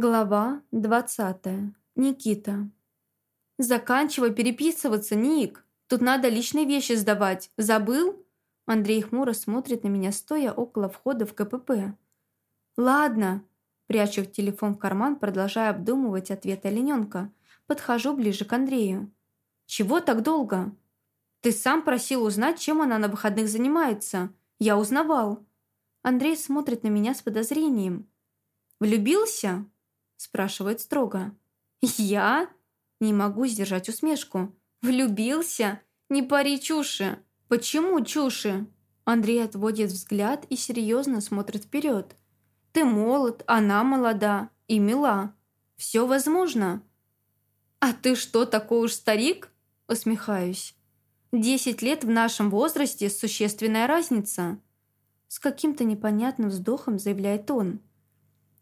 Глава 20. Никита. «Заканчивай переписываться, Ник. Тут надо личные вещи сдавать. Забыл?» Андрей хмуро смотрит на меня, стоя около входа в КПП. «Ладно». Прячу телефон в карман, продолжая обдумывать ответ олененка. Подхожу ближе к Андрею. «Чего так долго?» «Ты сам просил узнать, чем она на выходных занимается. Я узнавал». Андрей смотрит на меня с подозрением. «Влюбился?» Спрашивает строго. «Я?» Не могу сдержать усмешку. «Влюбился? Не пари чуши!» «Почему чуши?» Андрей отводит взгляд и серьезно смотрит вперед. «Ты молод, она молода и мила. Все возможно». «А ты что, такой уж старик?» Усмехаюсь. «Десять лет в нашем возрасте – существенная разница». С каким-то непонятным вздохом заявляет он.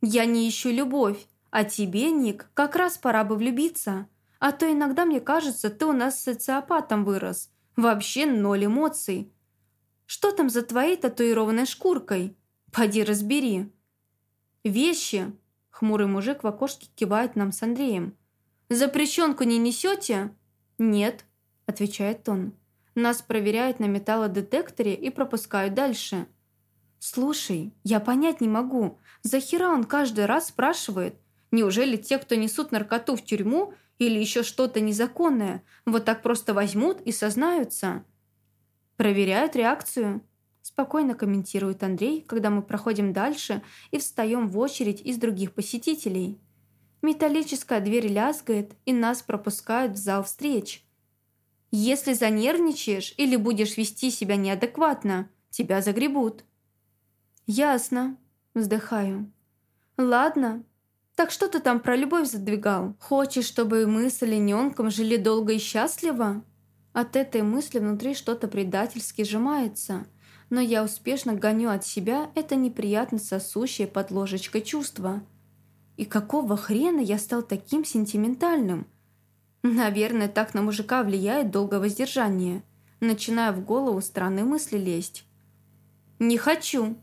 «Я не ищу любовь. А тебе, Ник, как раз пора бы влюбиться. А то иногда мне кажется, ты у нас социопатом вырос. Вообще ноль эмоций. Что там за твоей татуированной шкуркой? Пойди разбери. Вещи. Хмурый мужик в окошке кивает нам с Андреем. «Запрещенку не несете?» «Нет», – отвечает он. «Нас проверяют на металлодетекторе и пропускают дальше». «Слушай, я понять не могу. Захера он каждый раз спрашивает, Неужели те, кто несут наркоту в тюрьму или еще что-то незаконное, вот так просто возьмут и сознаются? Проверяют реакцию. Спокойно комментирует Андрей, когда мы проходим дальше и встаем в очередь из других посетителей. Металлическая дверь лязгает, и нас пропускают в зал встреч. Если занервничаешь или будешь вести себя неадекватно, тебя загребут. «Ясно», – вздыхаю. «Ладно, так что ты там про любовь задвигал? Хочешь, чтобы мы с олененком жили долго и счастливо? От этой мысли внутри что-то предательски сжимается. Но я успешно гоню от себя это неприятно сосущее под ложечкой чувство. И какого хрена я стал таким сентиментальным? Наверное, так на мужика влияет долгое воздержание. Начинаю в голову странные мысли лезть. «Не хочу»,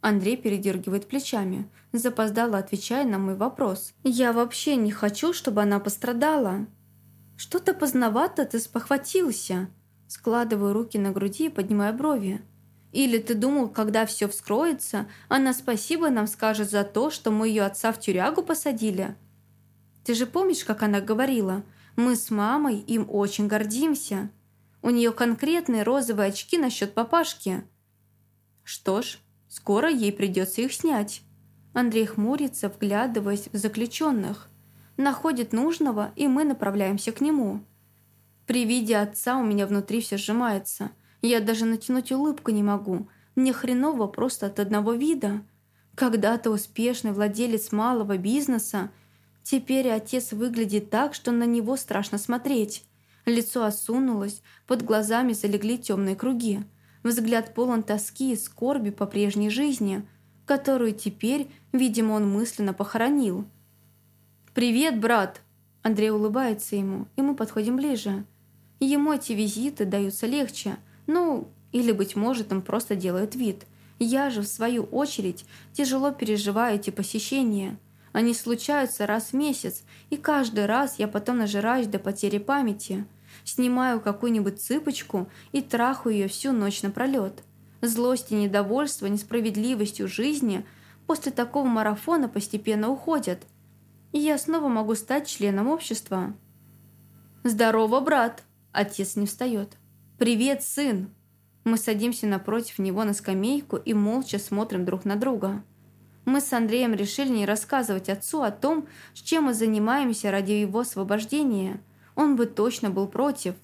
Андрей передергивает плечами, запоздало отвечая на мой вопрос. «Я вообще не хочу, чтобы она пострадала». «Что-то поздновато ты спохватился», складываю руки на груди и поднимаю брови. «Или ты думал, когда все вскроется, она спасибо нам скажет за то, что мы ее отца в тюрягу посадили?» «Ты же помнишь, как она говорила? Мы с мамой им очень гордимся. У нее конкретные розовые очки насчет папашки». «Что ж, Скоро ей придется их снять. Андрей хмурится, вглядываясь в заключенных. Находит нужного, и мы направляемся к нему. При виде отца у меня внутри все сжимается. Я даже натянуть улыбку не могу. Мне хреново просто от одного вида. Когда-то успешный владелец малого бизнеса, теперь отец выглядит так, что на него страшно смотреть. Лицо осунулось, под глазами залегли темные круги. Взгляд полон тоски и скорби по прежней жизни, которую теперь, видимо, он мысленно похоронил. «Привет, брат!» Андрей улыбается ему, и мы подходим ближе. Ему эти визиты даются легче, ну, или, быть может, он просто делает вид. Я же, в свою очередь, тяжело переживаю эти посещения. Они случаются раз в месяц, и каждый раз я потом нажираюсь до потери памяти – Снимаю какую-нибудь цыпочку и трахаю ее всю ночь напролет. Злость и недовольство несправедливостью жизни после такого марафона постепенно уходят. И я снова могу стать членом общества. «Здорово, брат!» Отец не встает. «Привет, сын!» Мы садимся напротив него на скамейку и молча смотрим друг на друга. Мы с Андреем решили не рассказывать отцу о том, с чем мы занимаемся ради его освобождения – он бы точно был против.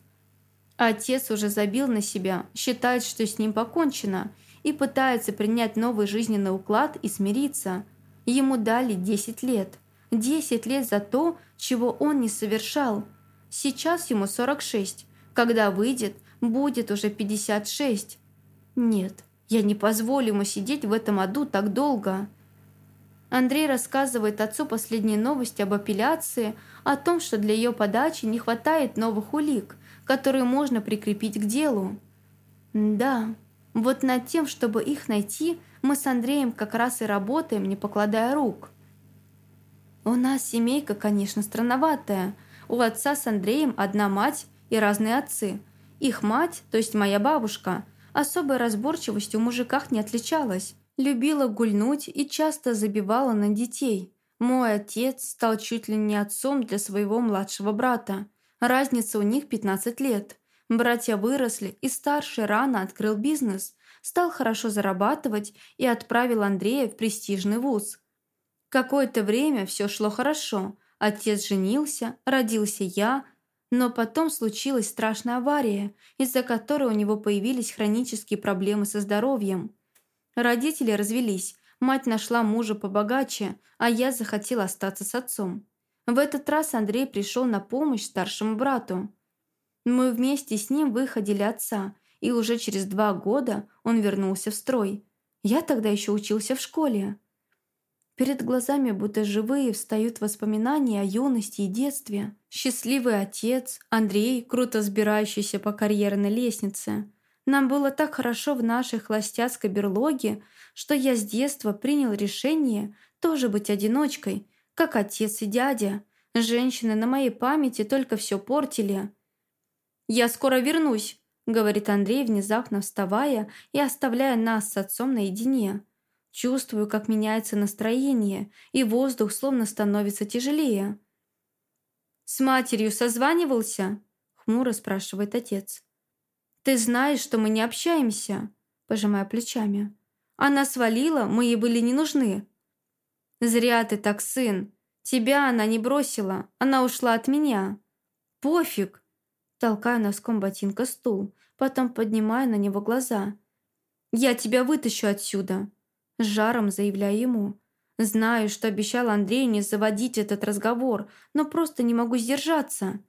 Отец уже забил на себя, считает, что с ним покончено, и пытается принять новый жизненный уклад и смириться. Ему дали 10 лет. 10 лет за то, чего он не совершал. Сейчас ему 46. Когда выйдет, будет уже 56. Нет, я не позволю ему сидеть в этом аду так долго. Андрей рассказывает отцу последние новости об апелляции, о том, что для ее подачи не хватает новых улик, которые можно прикрепить к делу. Да, вот над тем, чтобы их найти, мы с Андреем как раз и работаем, не покладая рук. У нас семейка, конечно, странноватая. У отца с Андреем одна мать и разные отцы. Их мать, то есть моя бабушка, особой разборчивостью в мужиках не отличалась. Любила гульнуть и часто забивала на детей. Мой отец стал чуть ли не отцом для своего младшего брата. Разница у них 15 лет. Братья выросли, и старший рано открыл бизнес, стал хорошо зарабатывать и отправил Андрея в престижный вуз. Какое-то время все шло хорошо. Отец женился, родился я, но потом случилась страшная авария, из-за которой у него появились хронические проблемы со здоровьем. Родители развелись, мать нашла мужа побогаче, а я захотела остаться с отцом. В этот раз Андрей пришел на помощь старшему брату. Мы вместе с ним выходили отца, и уже через два года он вернулся в строй. Я тогда еще учился в школе. Перед глазами будто живые встают воспоминания о юности и детстве. Счастливый отец, Андрей, круто сбирающийся по карьерной лестнице. Нам было так хорошо в нашей холостяцкой берлоге, что я с детства принял решение тоже быть одиночкой, как отец и дядя. Женщины на моей памяти только все портили. «Я скоро вернусь», — говорит Андрей, внезапно вставая и оставляя нас с отцом наедине. Чувствую, как меняется настроение, и воздух словно становится тяжелее. «С матерью созванивался?» — хмуро спрашивает отец. «Ты знаешь, что мы не общаемся?» — пожимая плечами. «Она свалила, мы ей были не нужны». «Зря ты так, сын. Тебя она не бросила, она ушла от меня». «Пофиг!» Толкаю носком ботинка стул, потом поднимаю на него глаза. «Я тебя вытащу отсюда!» С жаром заявляю ему. Знаю, что обещал Андрею не заводить этот разговор, но просто не могу сдержаться.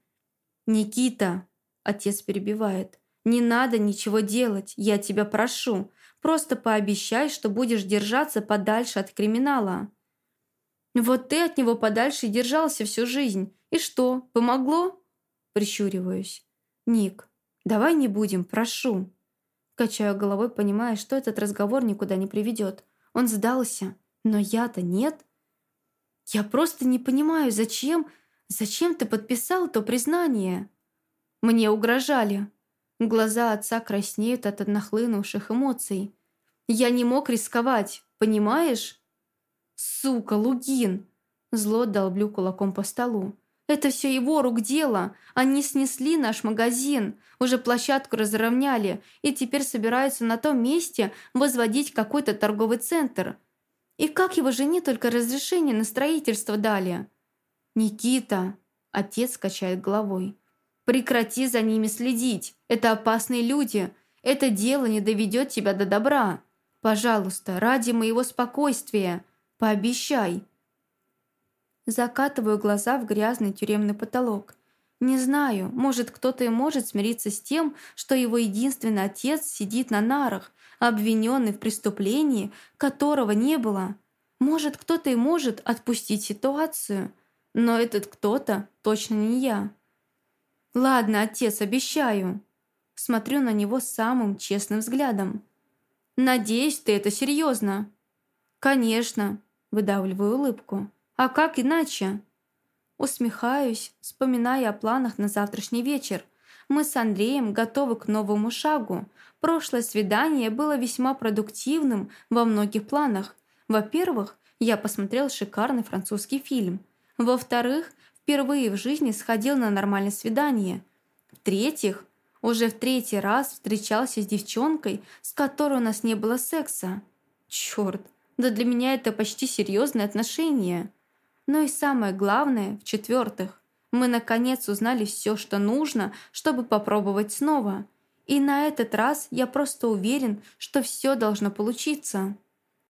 «Никита!» – отец перебивает. «Не надо ничего делать, я тебя прошу. Просто пообещай, что будешь держаться подальше от криминала». «Вот ты от него подальше держался всю жизнь. И что, помогло?» Прищуриваюсь. «Ник, давай не будем, прошу». Качаю головой, понимая, что этот разговор никуда не приведет. Он сдался, но я-то нет. Я просто не понимаю, зачем... Зачем ты подписал то признание? Мне угрожали. Глаза отца краснеют от нахлынувших эмоций. Я не мог рисковать, понимаешь? Сука, Лугин! Зло долблю кулаком по столу. Это все его рук дело. Они снесли наш магазин, уже площадку разровняли и теперь собираются на том месте возводить какой-то торговый центр. И как его жене только разрешение на строительство дали? «Никита!» – отец качает головой. «Прекрати за ними следить. Это опасные люди. Это дело не доведет тебя до добра. Пожалуйста, ради моего спокойствия, пообещай». Закатываю глаза в грязный тюремный потолок. Не знаю, может, кто-то и может смириться с тем, что его единственный отец сидит на нарах, обвиненный в преступлении, которого не было. Может, кто-то и может отпустить ситуацию, но этот кто-то точно не я. «Ладно, отец, обещаю». Смотрю на него самым честным взглядом. «Надеюсь, ты это серьезно». «Конечно», – выдавливаю улыбку. А как иначе? Усмехаюсь, вспоминая о планах на завтрашний вечер. Мы с Андреем готовы к новому шагу. Прошлое свидание было весьма продуктивным во многих планах. Во-первых, я посмотрел шикарный французский фильм. Во-вторых, впервые в жизни сходил на нормальное свидание. В-третьих, уже в третий раз встречался с девчонкой, с которой у нас не было секса. Черт, да для меня это почти серьезные отношения. Но и самое главное, в-четвертых, мы наконец узнали все, что нужно, чтобы попробовать снова. И на этот раз я просто уверен, что все должно получиться.